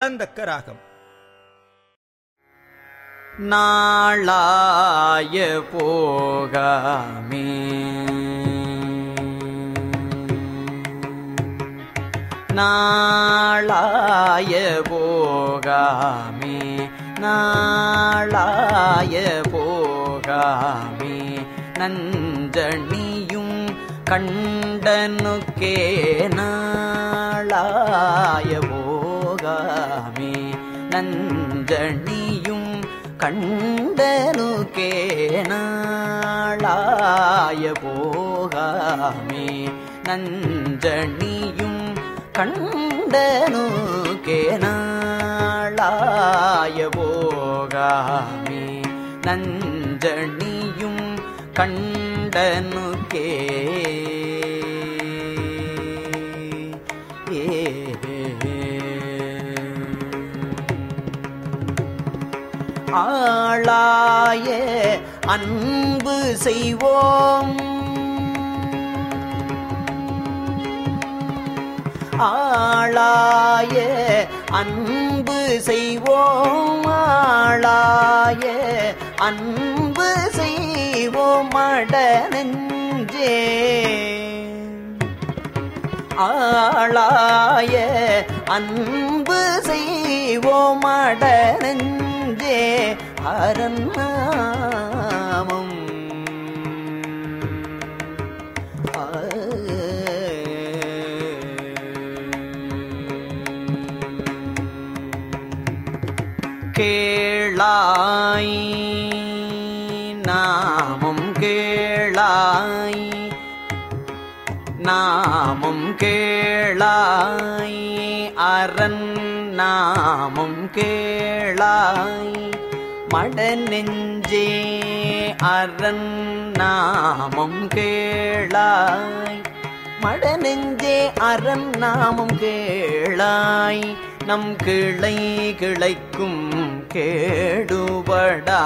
அந்த ராகம் நாளாய போகாமே. நாளாய போகாமே. நாளாய போகாமே. நஞ்சணியும் கண்டனுக்கே நாளாய போ காமே நஞ்சணியும் கண்டனு கேணாளாய போகாமே. நஞ்சணியும் கண்டனு கேணாளாய போகாமே. நஞ்சணியும் கண்டனு கே ஆளாய அன்பு செய்வோம். ஆளாய அன்பு செய்வோம். ஆளாய அன்பு செய்வோம். மட நெஞ்சே. ஆளாய அன்பு செய்வோம். மட நெஞ்சே. அரண்நாமம் கேளாய் நாமம் கேளாய் நாமம் கேளாய் அரண் நாமும் கேளாய். மட நெஞ்சே அரண் நாமும் கேளாய். மட நெஞ்சே அரண் நாமும் கேளாய். நம் கிளை கிளைக்கும் கேடுபடா.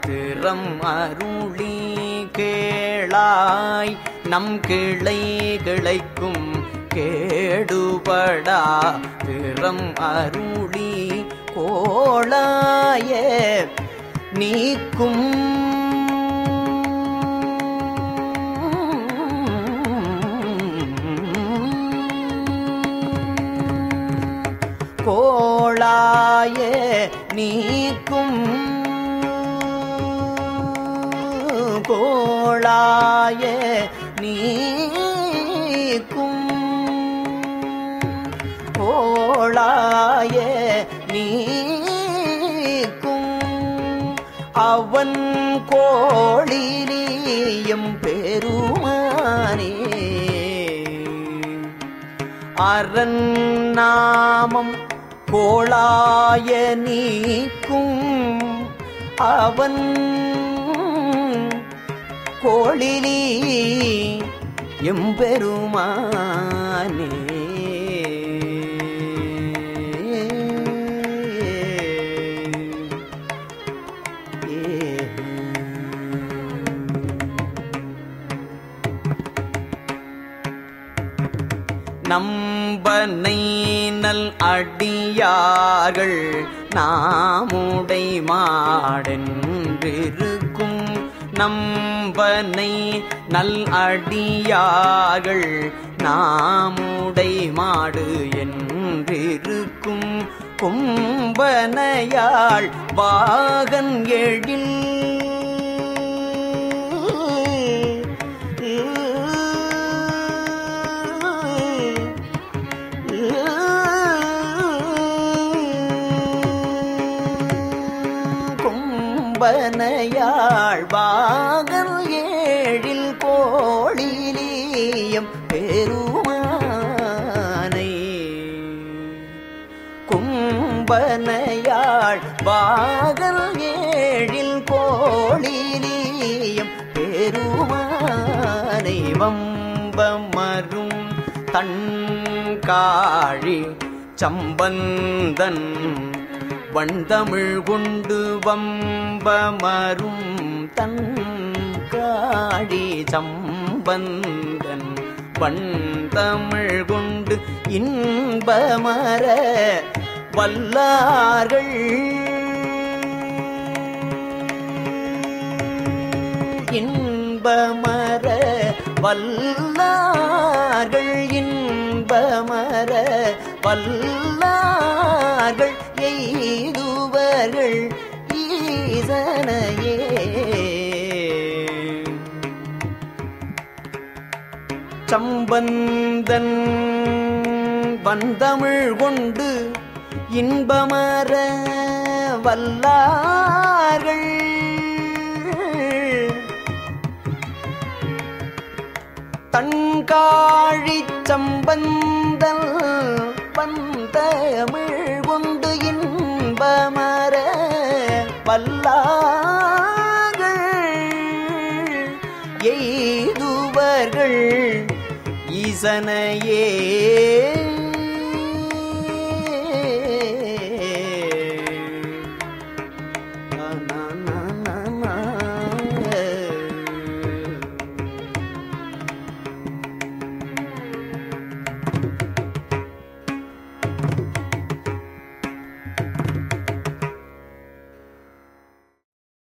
திறம் அருளி கேளாய். நம் கிளை கிளைக்கும் கேடுபடா. திறம் அருளி கோளாய. நீக்கும். கோளாய நீக்கும். கோளாய நீ கோளாய நீக்கும் அவன் கோளிலியம் பெருமானே. அரண் நாமம் கோளாய நீக்கும் அவன் கோழிலி எம்பெருமானே. நம்பனை நல் அடியார்கள் நாமுடை மாடென்றிருக்கும். நம்பனை நல் அடியார்கள் நாமுடை மாடு என்றிருக்கும். கும்பனையாள் பாகன் எழில். கும்பனையாள் பாகன் ஏழில் கோழிலியம் பெரு கும்பனையாள் பாகல் ஏழில் கோழிலியம் பெருமானை வம்பமரும் தன் காழி சம்பந்தன் வண்தமிழ் கொண்டு வம்பமரும் தன் காழி சம்பந்தன் பண் தமிழ் கொண்டு இன்பமர வல்லார்கள். இன்பமர வல்லார்கள் இன்பமர வல்லார்கள் எய்துவர்கள் ஈசனையே. சம்பந்தன் வந்தமிழ் கொண்டு இன்பமர வல்லார்கள். தன்காழி சம்பந்தல் வந்தமிழ் கொண்டு இன்பமர வல்லார்கள். எய்துவர்கள் ஈசனையே